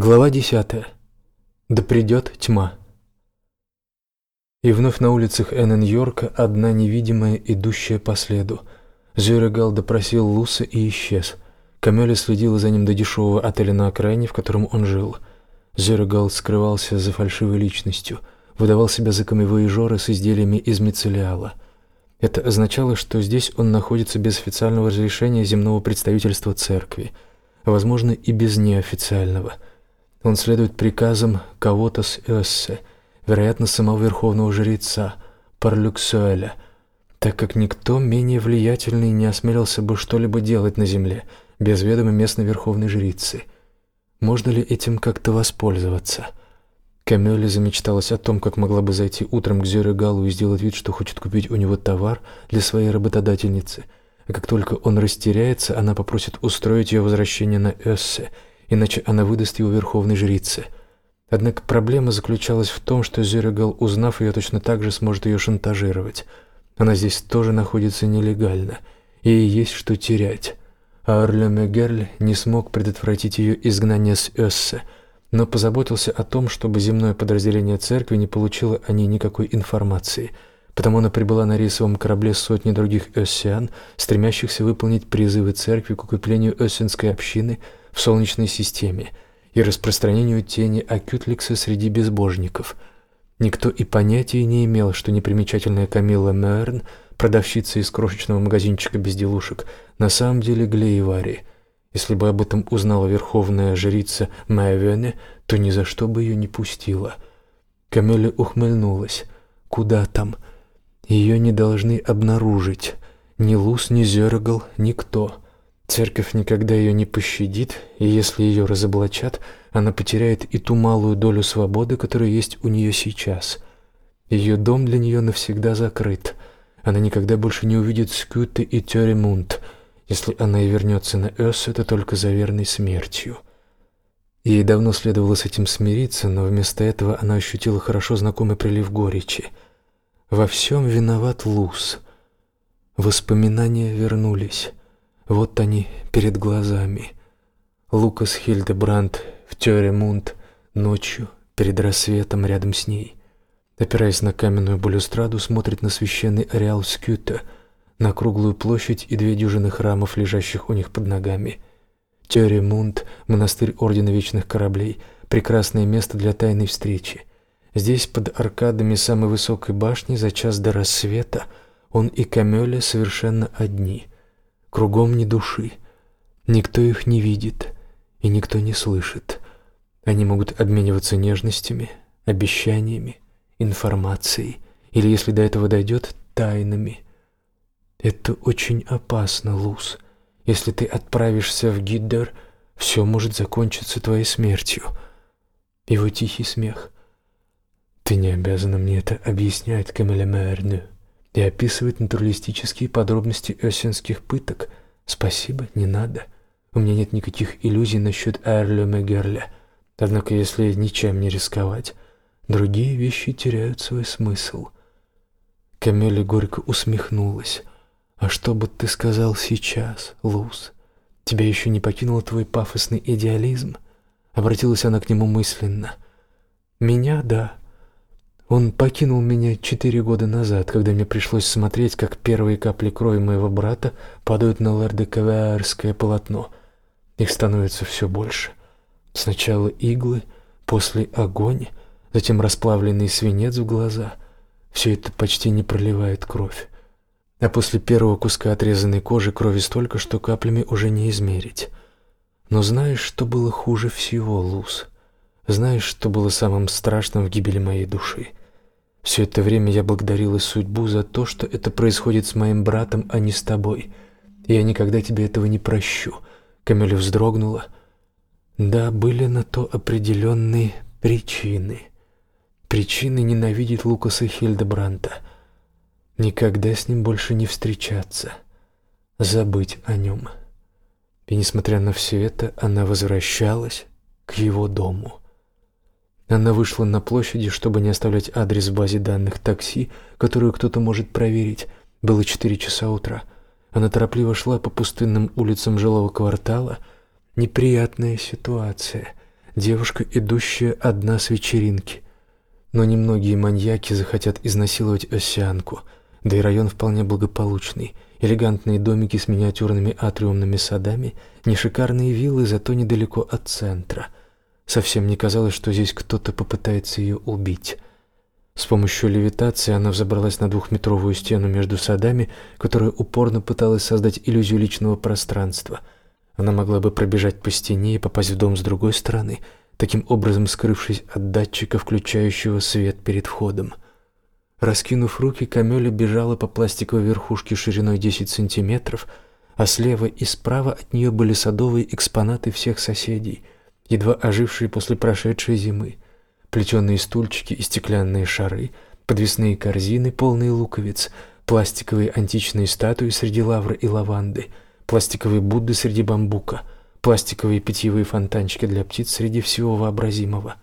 Глава десятая. Да придет тьма. И вновь на улицах Эннен-Йорка одна невидимая, идущая по следу. Зюрегал допросил Луса и исчез. Камеля следила за ним до дешевого отеля на окраине, в котором он жил. Зюрегал скрывался за фальшивой личностью, выдавал себя за камевояжера с изделиями из мицелиала. Это означало, что здесь он находится без официального разрешения земного представительства церкви, возможно, и без неофициального – он следует приказам кого-то с Эссе, вероятно, самого верховного жреца Парлюксуэля, так как никто менее влиятельный не осмелился бы что-либо делать на земле без ведома местной верховной жрицы. Можно ли этим как-то воспользоваться? Камеле замечталась о том, как могла бы зайти утром к Зюрегалу и сделать вид, что хочет купить у него товар для своей работодательницы. А как только он растеряется, она попросит устроить ее возвращение на Эссе – иначе она выдаст его верховной жрице. Однако проблема заключалась в том, что Зюрегал, узнав ее, точно так же сможет ее шантажировать. Она здесь тоже находится нелегально, и ей есть что терять. А Орле Мегерль не смог предотвратить ее изгнание с Эссе, но позаботился о том, чтобы земное подразделение церкви не получило о ней никакой информации, потому она прибыла на рейсовом корабле сотни других эссиан, стремящихся выполнить призывы церкви к укреплению эссенской общины – в Солнечной системе и распространению тени Акютликса среди безбожников. Никто и понятия не имел, что непримечательная Камилла Мерн, продавщица из крошечного магазинчика безделушек, на самом деле Глеевари. Если бы об этом узнала верховная жрица Майвене, то ни за что бы ее не пустила. Камилла ухмыльнулась. Куда там? Ее не должны обнаружить. Ни Лус, ни Зергал, никто. Церковь никогда ее не пощадит, и если ее разоблачат, она потеряет и ту малую долю свободы, которая есть у нее сейчас. Ее дом для нее навсегда закрыт. Она никогда больше не увидит Скюте и Тёремунд. Если она и вернется на Эс, это только за верной смертью. Ей давно следовало с этим смириться, но вместо этого она ощутила хорошо знакомый прилив горечи. Во всем виноват Луз. Воспоминания вернулись. Вот они перед глазами. Лукас Хильдебранд в Тёремунд ночью перед рассветом рядом с ней. Опираясь на каменную балюстраду, смотрит на священный ареал Скюта, на круглую площадь и две дюжины храмов, лежащих у них под ногами. Тёремунд, монастырь Ордена Вечных Кораблей, прекрасное место для тайной встречи. Здесь, под аркадами самой высокой башни, за час до рассвета, он и Камёля совершенно одни — Кругом ни души. Никто их не видит и никто не слышит. Они могут обмениваться нежностями, обещаниями, информацией или, если до этого дойдет, тайнами. Это очень опасно, Луз. Если ты отправишься в Гиддер, все может закончиться твоей смертью. Его тихий смех. Ты не обязана мне это объяснять, Камеля Мерню и описывает натуралистические подробности осенских пыток. Спасибо, не надо. У меня нет никаких иллюзий насчет Эрле Мегерля. Однако, если ничем не рисковать, другие вещи теряют свой смысл. Камелли горько усмехнулась. «А что бы ты сказал сейчас, Луз? Тебя еще не покинул твой пафосный идеализм?» Обратилась она к нему мысленно. «Меня, да. Он покинул меня четыре года назад, когда мне пришлось смотреть, как первые капли крови моего брата падают на лардекавиарское полотно. Их становится все больше. Сначала иглы, после огонь, затем расплавленный свинец в глаза. Все это почти не проливает кровь. А после первого куска отрезанной кожи крови столько, что каплями уже не измерить. Но знаешь, что было хуже всего, Луз? Знаешь, что было самым страшным в гибели моей души? Все это время я благодарила судьбу за то, что это происходит с моим братом, а не с тобой. Я никогда тебе этого не прощу. Камиля вздрогнула. Да, были на то определенные причины. Причины ненавидеть Лукаса Хильдебранта. Никогда с ним больше не встречаться. Забыть о нем. И несмотря на все это, она возвращалась к его дому. Она вышла на площади, чтобы не оставлять адрес в базе данных такси, которую кто-то может проверить. Было четыре часа утра. Она торопливо шла по пустынным улицам жилого квартала. Неприятная ситуация. девушка, идущая одна с вечеринки. Но немногие маньяки захотят изнасиловать осянку, да и район вполне благополучный. Элегантные домики с миниатюрными атриумными садами, не шикарные виллы, зато недалеко от центра. Совсем не казалось, что здесь кто-то попытается ее убить. С помощью левитации она взобралась на двухметровую стену между садами, которая упорно пыталась создать иллюзию личного пространства. Она могла бы пробежать по стене и попасть в дом с другой стороны, таким образом скрывшись от датчика, включающего свет перед входом. Раскинув руки, Камёля бежала по пластиковой верхушке шириной 10 сантиметров, а слева и справа от нее были садовые экспонаты всех соседей, едва ожившие после прошедшей зимы плетеные стульчики и стеклянные шары, подвесные корзины, полные луковиц, пластиковые античные статуи среди лавры и лаванды, пластиковые Будды среди бамбука, пластиковые питьевые фонтанчики для птиц среди всего вообразимого.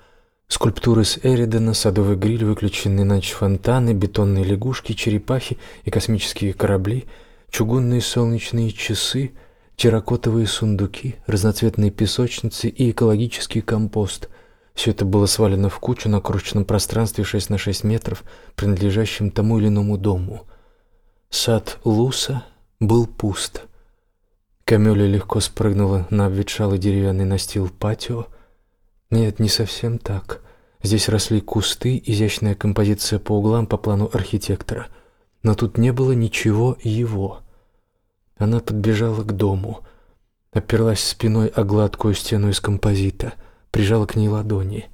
Скульптуры с Эридана, садовый гриль, выключенные на ночь фонтаны, бетонные лягушки, черепахи и космические корабли, чугунные солнечные часы, терракотовые сундуки, разноцветные песочницы и экологический компост – все это было свалено в кучу на крошечном пространстве 6 на 6 метров, принадлежащем тому или иному дому. Сад Луса был пуст. Камёля легко спрыгнула на обветшалый деревянный настил патио. Нет, не совсем так. Здесь росли кусты, изящная композиция по углам по плану архитектора. Но тут не было ничего его. Она подбежала к дому, оперлась спиной о гладкую стену из композита — прижала к ней ладони.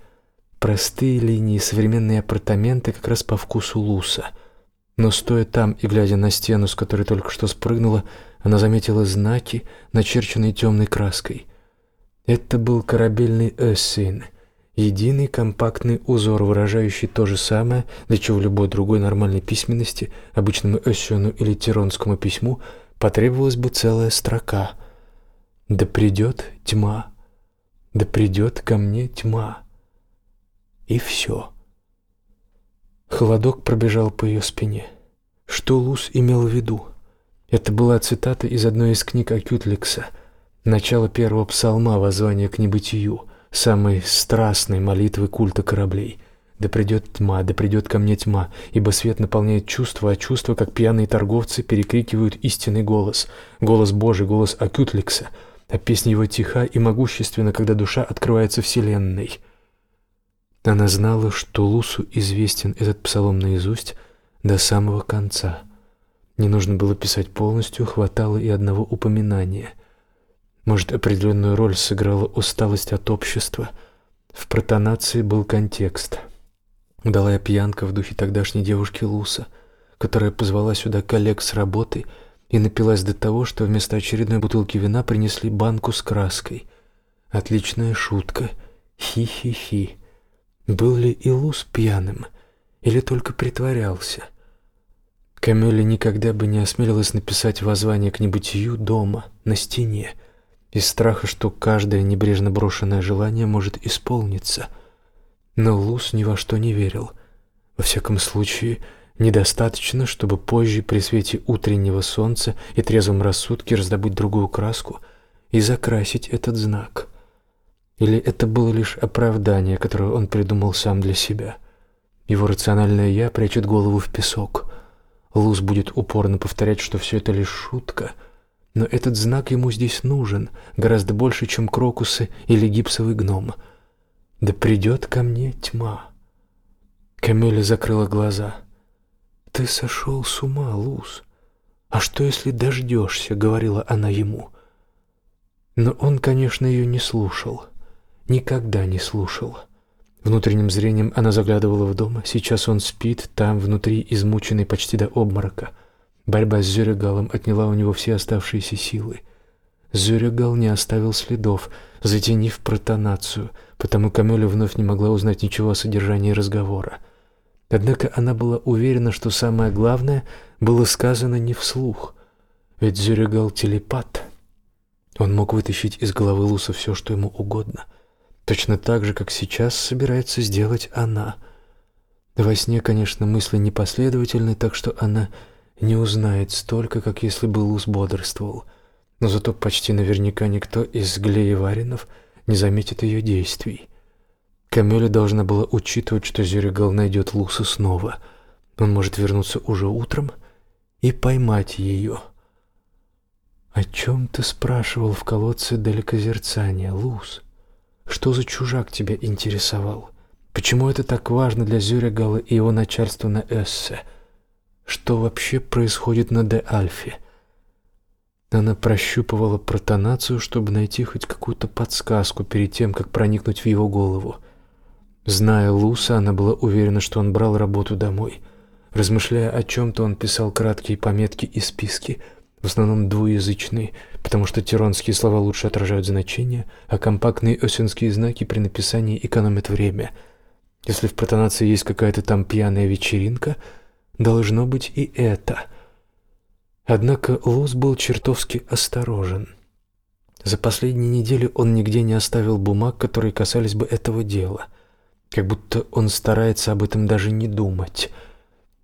Простые линии, современные апартаменты как раз по вкусу Луса. Но стоя там и глядя на стену, с которой только что спрыгнула, она заметила знаки, начерченные темной краской. Это был корабельный эссин, единый компактный узор, выражающий то же самое, для чего любой другой нормальной письменности, обычному эссену или тиронскому письму, потребовалась бы целая строка. «Да придет тьма» да придет ко мне тьма. И все. Холодок пробежал по ее спине. Что Лус имел в виду? Это была цитата из одной из книг Акютликса, начало первого псалма воззвания к небытию, самой страстной молитвы культа кораблей. Да придет тьма, да придет ко мне тьма, ибо свет наполняет чувства, а чувства, как пьяные торговцы, перекрикивают истинный голос, голос Божий, голос Акютликса — а песня его тиха и могущественна, когда душа открывается вселенной. Она знала, что Лусу известен этот псалом наизусть до самого конца. Не нужно было писать полностью, хватало и одного упоминания. Может, определенную роль сыграла усталость от общества. В протонации был контекст. Удалая пьянка в духе тогдашней девушки Луса, которая позвала сюда коллег с работы — и напилась до того, что вместо очередной бутылки вина принесли банку с краской. Отличная шутка. Хи-хи-хи. Был ли Илус пьяным или только притворялся? Камелли никогда бы не осмелилась написать воззвание к небытию дома, на стене, из страха, что каждое небрежно брошенное желание может исполниться. Но Лус ни во что не верил. Во всяком случае, Недостаточно, чтобы позже при свете утреннего солнца и трезвом рассудке раздобыть другую краску и закрасить этот знак. Или это было лишь оправдание, которое он придумал сам для себя? Его рациональное «я» прячет голову в песок. Луз будет упорно повторять, что все это лишь шутка, но этот знак ему здесь нужен, гораздо больше, чем крокусы или гипсовый гном. Да придет ко мне тьма. Камеля закрыла глаза — «Ты сошел с ума, Луз. А что, если дождешься?» — говорила она ему. Но он, конечно, ее не слушал. Никогда не слушал. Внутренним зрением она заглядывала в дом. Сейчас он спит, там, внутри, измученный почти до обморока. Борьба с Зюрегалом отняла у него все оставшиеся силы. Зюрегал не оставил следов, затенив протонацию, потому Камеля вновь не могла узнать ничего о содержании разговора. Однако она была уверена, что самое главное было сказано не вслух, ведь Зюригал телепат. Он мог вытащить из головы Луса все, что ему угодно, точно так же, как сейчас собирается сделать она. Во сне, конечно, мысли непоследовательны, так что она не узнает столько, как если бы Лус бодрствовал, но зато почти наверняка никто из Глееваринов заметит ее действий. Камеле должна была учитывать, что Зюригал найдет Луса снова. Он может вернуться уже утром и поймать ее. «О чем ты спрашивал в колодце далекозерцания, Лус? Что за чужак тебя интересовал? Почему это так важно для Зюригала и его начальства на Эссе? Что вообще происходит на Де-Альфе?» Она прощупывала протонацию, чтобы найти хоть какую-то подсказку перед тем, как проникнуть в его голову. Зная Луса, она была уверена, что он брал работу домой. Размышляя о чем-то, он писал краткие пометки и списки, в основном двуязычные, потому что тиронские слова лучше отражают значение, а компактные осенские знаки при написании экономят время. Если в протонации есть какая-то там пьяная вечеринка, должно быть и это — Однако Лус был чертовски осторожен. За последние недели он нигде не оставил бумаг, которые касались бы этого дела, как будто он старается об этом даже не думать.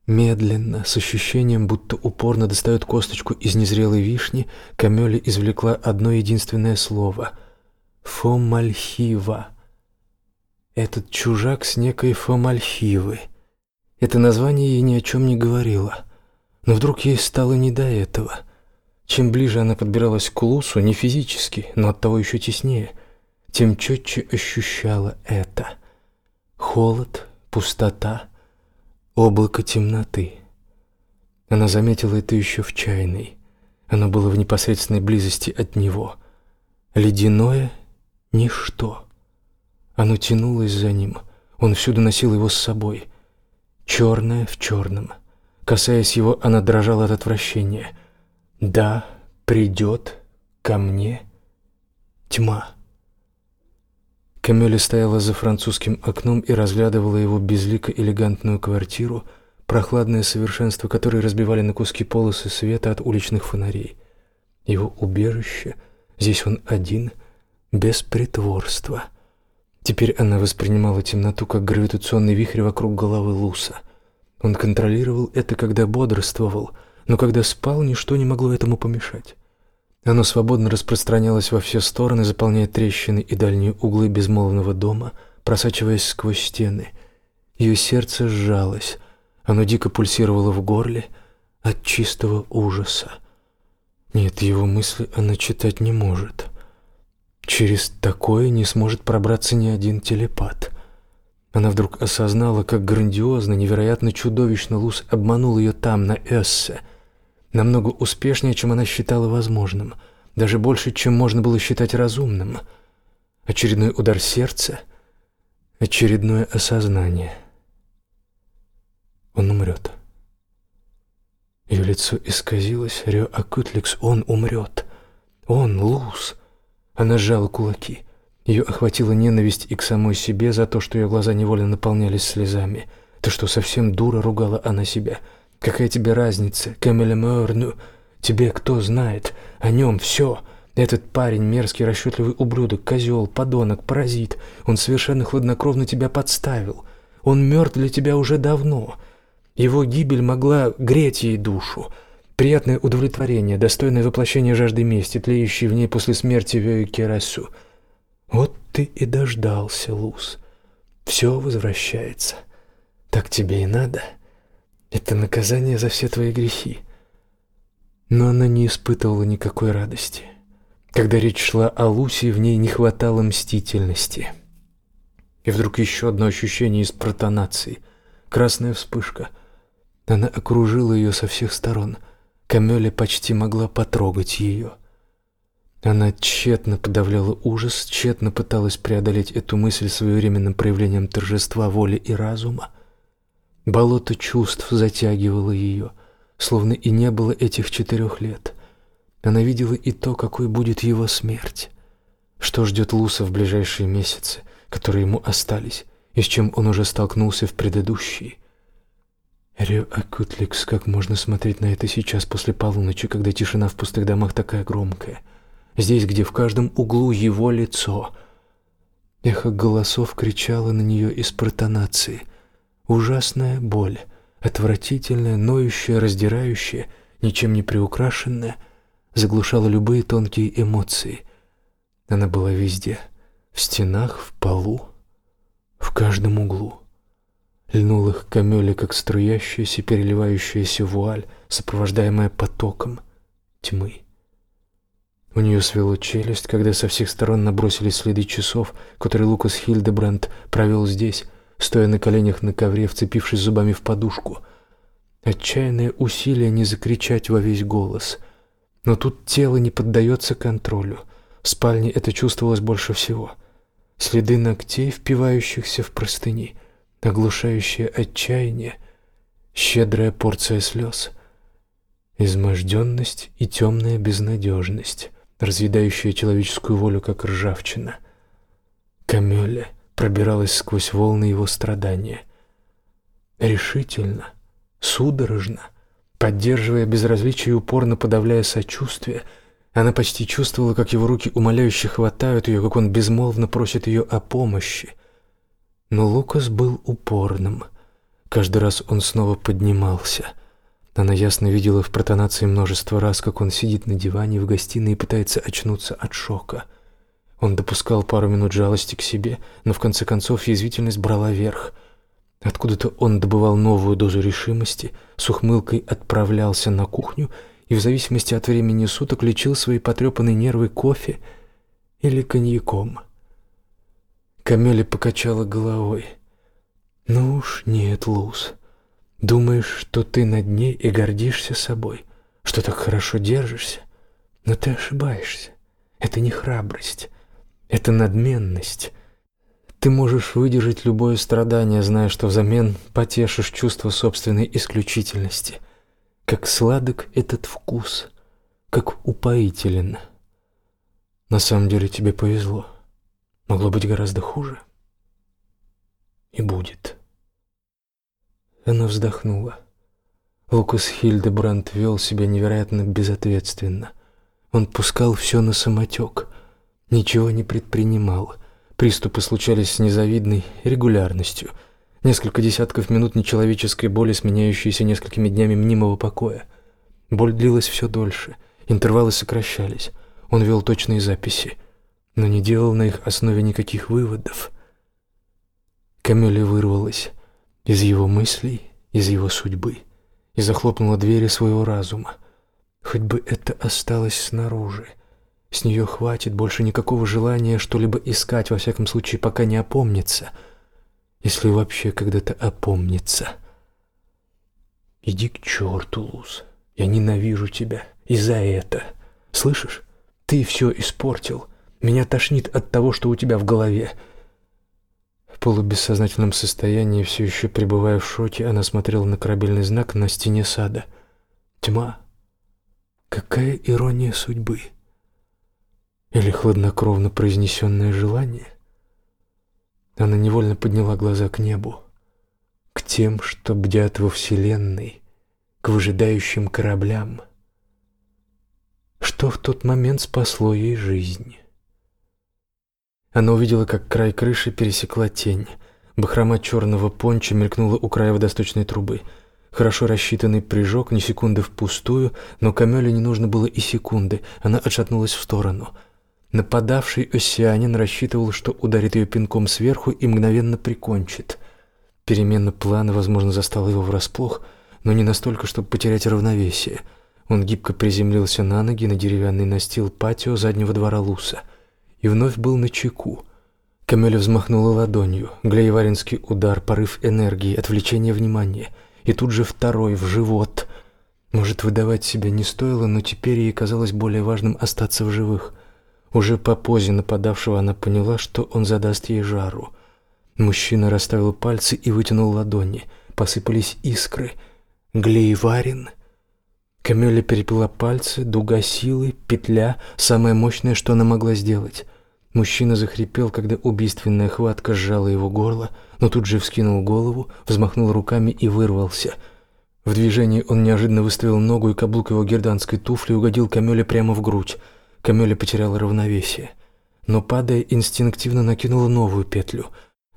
Медленно, с ощущением, будто упорно достает косточку из незрелой вишни, Камёля извлекла одно единственное слово — «фомальхива». Этот чужак с некой Фомальхивы. Это название ей ни о чем не говорило — но вдруг ей стало не до этого. Чем ближе она подбиралась к Лусу, не физически, но оттого еще теснее, тем четче ощущала это. Холод, пустота, облако темноты. Она заметила это еще в чайной. Оно было в непосредственной близости от него. Ледяное ничто. Оно тянулось за ним. Он всюду носил его с собой. Черное в черном — Касаясь его, она дрожала от отвращения. «Да, придет ко мне тьма». Камелли стояла за французским окном и разглядывала его безлико элегантную квартиру, прохладное совершенство которой разбивали на куски полосы света от уличных фонарей. Его убежище, здесь он один, без притворства. Теперь она воспринимала темноту как гравитационный вихрь вокруг головы Луса. Он контролировал это, когда бодрствовал, но когда спал, ничто не могло этому помешать. Оно свободно распространялось во все стороны, заполняя трещины и дальние углы безмолвного дома, просачиваясь сквозь стены. Ее сердце сжалось, оно дико пульсировало в горле от чистого ужаса. Нет, его мысли она читать не может. Через такое не сможет пробраться ни один телепат. Она вдруг осознала, как грандиозно, невероятно чудовищно Лус обманул ее там, на Эссе. Намного успешнее, чем она считала возможным. Даже больше, чем можно было считать разумным. Очередной удар сердца, очередное осознание. Он умрет. Ее лицо исказилось. Рио Акутликс, он умрет. Он, Лус. Она сжала кулаки. Ее охватила ненависть и к самой себе за то, что ее глаза невольно наполнялись слезами. «Ты что, совсем дура?» — ругала она себя. «Какая тебе разница, Камеля Мёрну? Тебе кто знает? О нем все. Этот парень — мерзкий, расчетливый ублюдок, козел, подонок, паразит. Он совершенно хладнокровно тебя подставил. Он мертв для тебя уже давно. Его гибель могла греть ей душу». Приятное удовлетворение, достойное воплощение жажды мести, тлеющей в ней после смерти Вёи Керасу — вот ты и дождался, Луз. Все возвращается. Так тебе и надо. Это наказание за все твои грехи. Но она не испытывала никакой радости. Когда речь шла о Лусе, в ней не хватало мстительности. И вдруг еще одно ощущение из протонации. Красная вспышка. Она окружила ее со всех сторон. Камеле почти могла потрогать ее. — она тщетно подавляла ужас, тщетно пыталась преодолеть эту мысль своевременным проявлением торжества воли и разума. Болото чувств затягивало ее, словно и не было этих четырех лет. Она видела и то, какой будет его смерть. Что ждет Луса в ближайшие месяцы, которые ему остались, и с чем он уже столкнулся в предыдущие. Рио Акутликс, как можно смотреть на это сейчас после полуночи, когда тишина в пустых домах такая громкая — здесь, где в каждом углу его лицо. Эхо голосов кричало на нее из протонации. Ужасная боль, отвратительная, ноющая, раздирающая, ничем не приукрашенная, заглушала любые тонкие эмоции. Она была везде — в стенах, в полу, в каждом углу. Льнул их камели, как струящаяся, переливающаяся вуаль, сопровождаемая потоком тьмы. У нее свело челюсть, когда со всех сторон набросились следы часов, которые Лукас Хильдебранд провел здесь, стоя на коленях на ковре, вцепившись зубами в подушку. Отчаянное усилие не закричать во весь голос. Но тут тело не поддается контролю. В спальне это чувствовалось больше всего. Следы ногтей, впивающихся в простыни, оглушающее отчаяние, щедрая порция слез, изможденность и темная безнадежность, разъедающая человеческую волю, как ржавчина. Камеле пробиралась сквозь волны его страдания. Решительно, судорожно, поддерживая безразличие и упорно подавляя сочувствие, она почти чувствовала, как его руки умоляюще хватают ее, как он безмолвно просит ее о помощи. Но Лукас был упорным. Каждый раз он снова поднимался. Она ясно видела в протонации множество раз, как он сидит на диване в гостиной и пытается очнуться от шока. Он допускал пару минут жалости к себе, но в конце концов язвительность брала верх. Откуда-то он добывал новую дозу решимости, с ухмылкой отправлялся на кухню и в зависимости от времени суток лечил свои потрепанные нервы кофе или коньяком. Камелли покачала головой. «Ну уж нет, Луз. Думаешь, что ты над ней и гордишься собой, что так хорошо держишься? Но ты ошибаешься. Это не храбрость, это надменность. Ты можешь выдержать любое страдание, зная, что взамен потешишь чувство собственной исключительности. Как сладок этот вкус, как упоителен. На самом деле тебе повезло. Могло быть гораздо хуже. И будет. Она вздохнула. Лукас Хильдебранд вел себя невероятно безответственно. Он пускал все на самотек, ничего не предпринимал. Приступы случались с незавидной регулярностью — Несколько десятков минут нечеловеческой боли, сменяющиеся несколькими днями мнимого покоя. Боль длилась все дольше, интервалы сокращались. Он вел точные записи, но не делал на их основе никаких выводов. Камелия вырвалась из его мыслей, из его судьбы и захлопнула двери своего разума. Хоть бы это осталось снаружи. С нее хватит больше никакого желания что-либо искать, во всяком случае, пока не опомнится — если вообще когда-то опомнится. Иди к черту, Луз. Я ненавижу тебя. И за это. Слышишь? Ты все испортил. Меня тошнит от того, что у тебя в голове. В полубессознательном состоянии, все еще пребывая в шоке, она смотрела на корабельный знак на стене сада. Тьма. Какая ирония судьбы. Или хладнокровно произнесенное желание. Она невольно подняла глаза к небу, к тем, что бдят во Вселенной, к выжидающим кораблям. Что в тот момент спасло ей жизнь? Она увидела, как край крыши пересекла тень. Бахрома черного понча мелькнула у края водосточной трубы. Хорошо рассчитанный прыжок, ни секунды впустую, но Камеле не нужно было и секунды. Она отшатнулась в сторону — Нападавший осянин рассчитывал, что ударит ее пинком сверху и мгновенно прикончит. Перемена плана, возможно, застала его врасплох, но не настолько, чтобы потерять равновесие. Он гибко приземлился на ноги на деревянный настил патио заднего двора Луса и вновь был на чеку. Камеля взмахнула ладонью. Глееваринский удар, порыв энергии, отвлечение внимания. И тут же второй в живот. Может, выдавать себя не стоило, но теперь ей казалось более важным остаться в живых — уже по позе нападавшего она поняла, что он задаст ей жару. Мужчина расставил пальцы и вытянул ладони. Посыпались искры. Глейварин. Камеля переплела пальцы, дуга силы, петля, самое мощное, что она могла сделать. Мужчина захрипел, когда убийственная хватка сжала его горло, но тут же вскинул голову, взмахнул руками и вырвался. В движении он неожиданно выставил ногу, и каблук его герданской туфли угодил Камеле прямо в грудь. Камеля потеряла равновесие, но, падая, инстинктивно накинула новую петлю.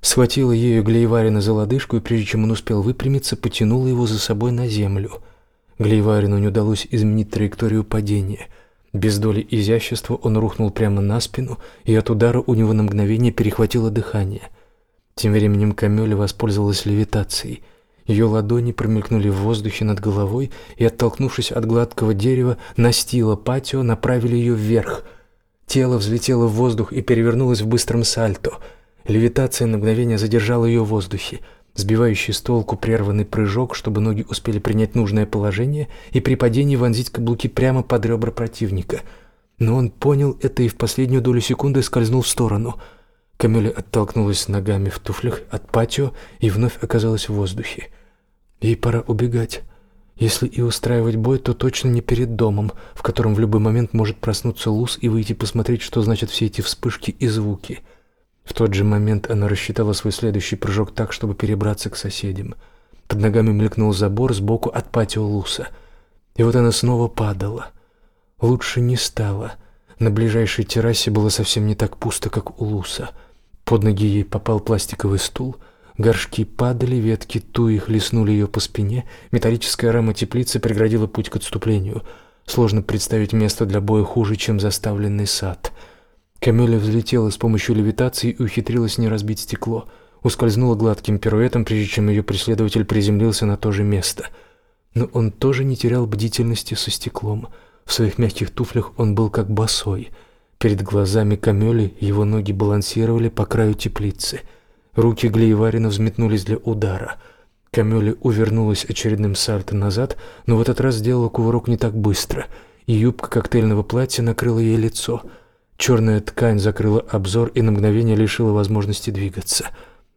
Схватила ею Глейварина за лодыжку и, прежде чем он успел выпрямиться, потянула его за собой на землю. Глейварину не удалось изменить траекторию падения. Без доли изящества он рухнул прямо на спину, и от удара у него на мгновение перехватило дыхание. Тем временем Камёля воспользовалась левитацией. Ее ладони промелькнули в воздухе над головой и, оттолкнувшись от гладкого дерева, настила патио, направили ее вверх. Тело взлетело в воздух и перевернулось в быстром сальто. Левитация на мгновение задержала ее в воздухе. Сбивающий с толку прерванный прыжок, чтобы ноги успели принять нужное положение и при падении вонзить каблуки прямо под ребра противника. Но он понял это и в последнюю долю секунды скользнул в сторону. Камиля оттолкнулась ногами в туфлях от патио и вновь оказалась в воздухе. Ей пора убегать. Если и устраивать бой, то точно не перед домом, в котором в любой момент может проснуться Луз и выйти посмотреть, что значат все эти вспышки и звуки. В тот же момент она рассчитала свой следующий прыжок так, чтобы перебраться к соседям. Под ногами мелькнул забор сбоку от патио Луса. И вот она снова падала. Лучше не стало. На ближайшей террасе было совсем не так пусто, как у Луса. Под ноги ей попал пластиковый стул. Горшки падали, ветки туи хлестнули ее по спине. Металлическая рама теплицы преградила путь к отступлению. Сложно представить место для боя хуже, чем заставленный сад — Камеля взлетела с помощью левитации и ухитрилась не разбить стекло. Ускользнула гладким пируэтом, прежде чем ее преследователь приземлился на то же место. Но он тоже не терял бдительности со стеклом. В своих мягких туфлях он был как босой. Перед глазами Камели его ноги балансировали по краю теплицы. Руки Глееварина взметнулись для удара. Камели увернулась очередным сальто назад, но в этот раз сделала кувырок не так быстро, и юбка коктейльного платья накрыла ей лицо — Черная ткань закрыла обзор и на мгновение лишила возможности двигаться.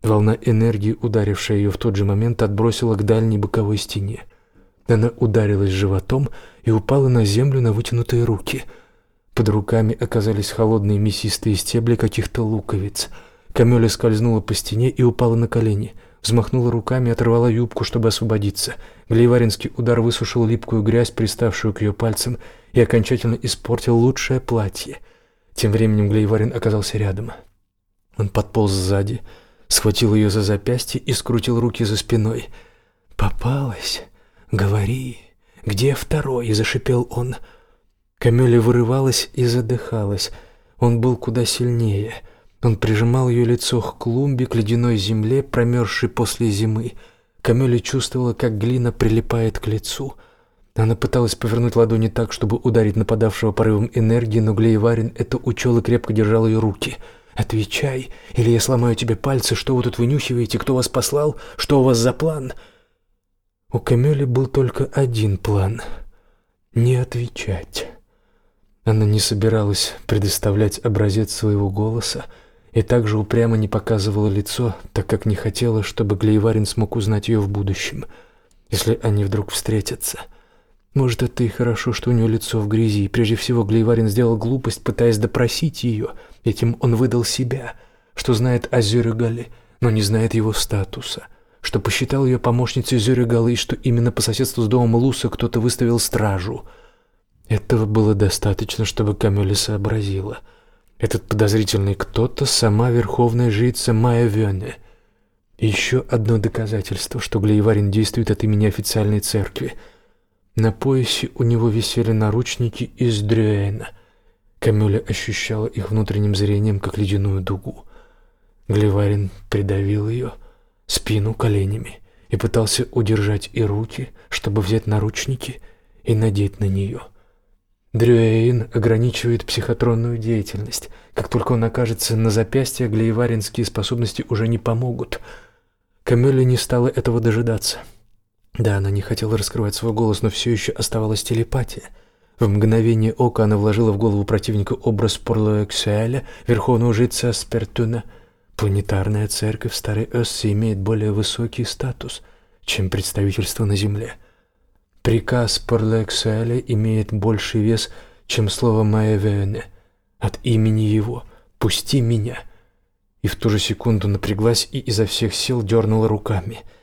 Волна энергии, ударившая ее в тот же момент, отбросила к дальней боковой стене. Она ударилась животом и упала на землю на вытянутые руки. Под руками оказались холодные мясистые стебли каких-то луковиц. Камёля скользнула по стене и упала на колени. Взмахнула руками, оторвала юбку, чтобы освободиться. Глейваринский удар высушил липкую грязь, приставшую к ее пальцам, и окончательно испортил лучшее платье — тем временем Глейварин оказался рядом. Он подполз сзади, схватил ее за запястье и скрутил руки за спиной. «Попалась? Говори, где второй?» — зашипел он. Камелия вырывалась и задыхалась. Он был куда сильнее. Он прижимал ее лицо к клумбе, к ледяной земле, промерзшей после зимы. Камелия чувствовала, как глина прилипает к лицу — она пыталась повернуть ладони так, чтобы ударить нападавшего порывом энергии, но Глееварин это учел и крепко держал ее руки. «Отвечай, или я сломаю тебе пальцы, что вы тут вынюхиваете, кто вас послал, что у вас за план?» У Камели был только один план — не отвечать. Она не собиралась предоставлять образец своего голоса и также упрямо не показывала лицо, так как не хотела, чтобы Глееварин смог узнать ее в будущем, если они вдруг встретятся — может, это и хорошо, что у нее лицо в грязи. Прежде всего, Глейварин сделал глупость, пытаясь допросить ее. Этим он выдал себя, что знает о Зюригале, но не знает его статуса, что посчитал ее помощницей Зюригалы и что именно по соседству с домом Луса кто-то выставил стражу. Этого было достаточно, чтобы Камеле сообразила. Этот подозрительный кто-то — сама верховная жрица Майя Вёне. еще одно доказательство, что Глейварин действует от имени официальной церкви — на поясе у него висели наручники из дрюэна. Камюля ощущала их внутренним зрением, как ледяную дугу. Глеварин придавил ее, спину коленями, и пытался удержать и руки, чтобы взять наручники и надеть на нее. Дрюэйн ограничивает психотронную деятельность. Как только он окажется на запястье, глееваринские способности уже не помогут. Камюля не стала этого дожидаться — да, она не хотела раскрывать свой голос, но все еще оставалась телепатия. В мгновение ока она вложила в голову противника образ Порлоэксуэля, верховного жреца Спертуна. Планетарная церковь Старой Эссы имеет более высокий статус, чем представительство на Земле. Приказ Порлоэксуэля имеет больший вес, чем слово Маэвене. От имени его «Пусти меня!» И в ту же секунду напряглась и изо всех сил дернула руками –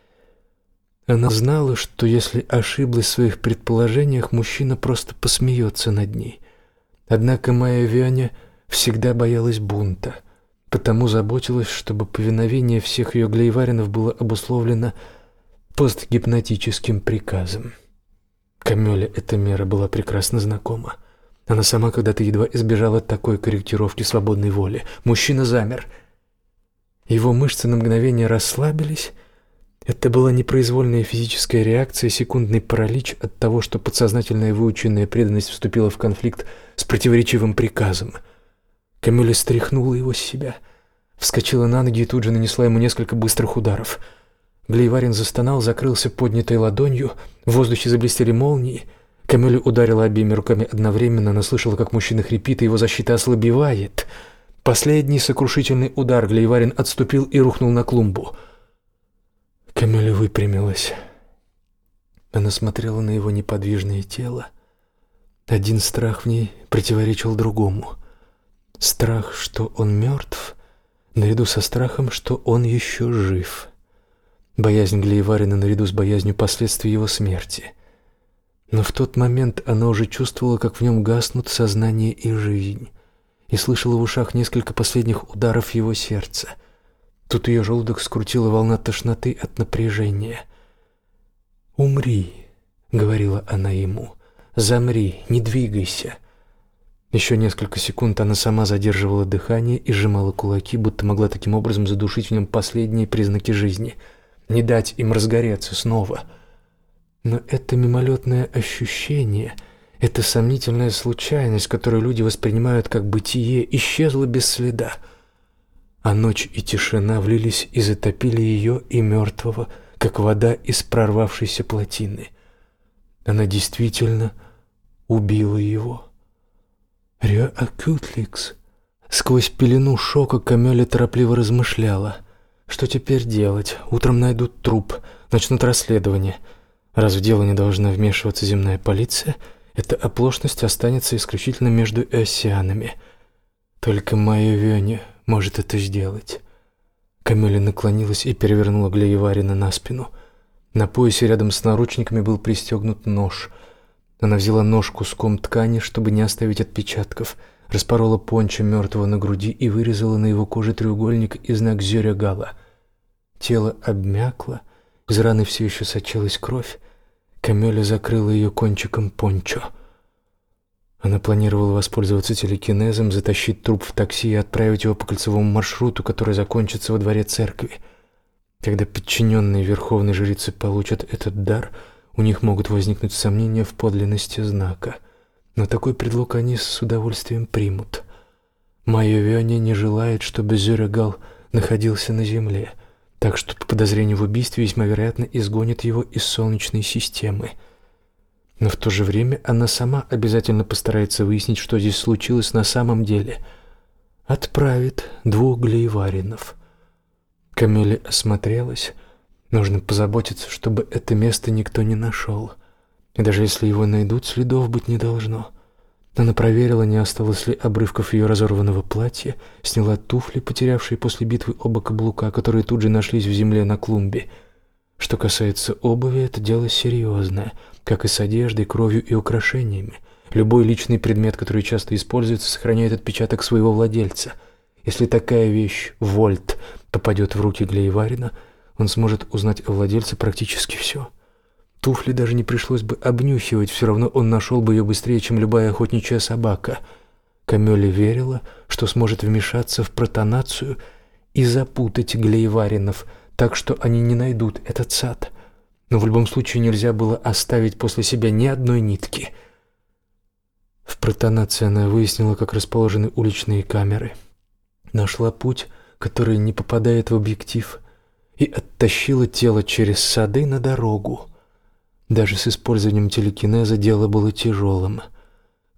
она знала, что если ошиблась в своих предположениях, мужчина просто посмеется над ней. Однако Майя Вяня всегда боялась бунта, потому заботилась, чтобы повиновение всех ее глейваринов было обусловлено постгипнотическим приказом. Камеле эта мера была прекрасно знакома. Она сама когда-то едва избежала такой корректировки свободной воли. Мужчина замер — Его мышцы на мгновение расслабились. Это была непроизвольная физическая реакция, секундный паралич от того, что подсознательная выученная преданность вступила в конфликт с противоречивым приказом. Камюля стряхнула его с себя, вскочила на ноги и тут же нанесла ему несколько быстрых ударов. Глейварин застонал, закрылся поднятой ладонью, в воздухе заблестели молнии. Камюля ударила обеими руками одновременно, она слышала, как мужчина хрипит, и его защита ослабевает — Последний сокрушительный удар Глейварин отступил и рухнул на клумбу. Камеля выпрямилась. Она смотрела на его неподвижное тело. Один страх в ней противоречил другому. Страх, что он мертв, наряду со страхом, что он еще жив. Боязнь Глейварина наряду с боязнью последствий его смерти. Но в тот момент она уже чувствовала, как в нем гаснут сознание и жизнь и слышала в ушах несколько последних ударов его сердца. Тут ее желудок скрутила волна тошноты от напряжения. «Умри», — говорила она ему, — «замри, не двигайся». Еще несколько секунд она сама задерживала дыхание и сжимала кулаки, будто могла таким образом задушить в нем последние признаки жизни, не дать им разгореться снова. Но это мимолетное ощущение — эта сомнительная случайность, которую люди воспринимают как бытие, исчезла без следа. А ночь и тишина влились и затопили ее и мертвого, как вода из прорвавшейся плотины. Она действительно убила его. Рио. Сквозь пелену шока Камеля торопливо размышляла. Что теперь делать? Утром найдут труп, начнут расследование. Раз в дело не должна вмешиваться земная полиция — эта оплошность останется исключительно между эосианами. Только Майя Вёня может это сделать. Камиля наклонилась и перевернула Глееварина на спину. На поясе рядом с наручниками был пристегнут нож. Она взяла нож куском ткани, чтобы не оставить отпечатков, распорола пончо мертвого на груди и вырезала на его коже треугольник и знак Зёрягала. Тело обмякло, из раны все еще сочилась кровь. Камеля закрыла ее кончиком пончо. Она планировала воспользоваться телекинезом, затащить труп в такси и отправить его по кольцевому маршруту, который закончится во дворе церкви. Когда подчиненные верховной жрицы получат этот дар, у них могут возникнуть сомнения в подлинности знака. Но такой предлог они с удовольствием примут. Майя Вёня не желает, чтобы Зюрегал находился на земле — так что по подозрению в убийстве весьма вероятно изгонит его из Солнечной системы. Но в то же время она сама обязательно постарается выяснить, что здесь случилось на самом деле. Отправит двух глейваринов. Камелия осмотрелась. Нужно позаботиться, чтобы это место никто не нашел. И даже если его найдут, следов быть не должно. Она проверила, не осталось ли обрывков ее разорванного платья, сняла туфли, потерявшие после битвы оба каблука, которые тут же нашлись в земле на клумбе. Что касается обуви, это дело серьезное, как и с одеждой, кровью и украшениями. Любой личный предмет, который часто используется, сохраняет отпечаток своего владельца. Если такая вещь, вольт, попадет в руки Глейварина, он сможет узнать о владельце практически все. Туфли даже не пришлось бы обнюхивать, все равно он нашел бы ее быстрее, чем любая охотничья собака. Камёля верила, что сможет вмешаться в протонацию и запутать Глейваринов, так что они не найдут этот сад. Но в любом случае нельзя было оставить после себя ни одной нитки. В протонации она выяснила, как расположены уличные камеры. Нашла путь, который не попадает в объектив, и оттащила тело через сады на дорогу. Даже с использованием телекинеза дело было тяжелым.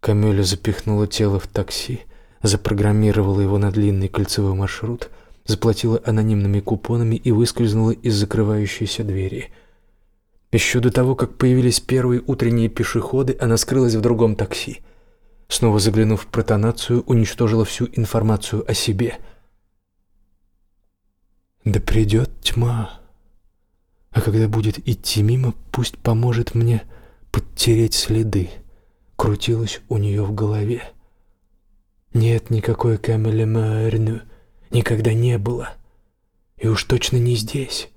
Камеля запихнула тело в такси, запрограммировала его на длинный кольцевой маршрут, заплатила анонимными купонами и выскользнула из закрывающейся двери. Еще до того, как появились первые утренние пешеходы, она скрылась в другом такси. Снова заглянув в протонацию, уничтожила всю информацию о себе. «Да придет тьма», а когда будет идти мимо, пусть поможет мне подтереть следы. Крутилось у нее в голове. Нет никакой Камеля Мэрну, никогда не было. И уж точно не здесь.